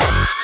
Bye.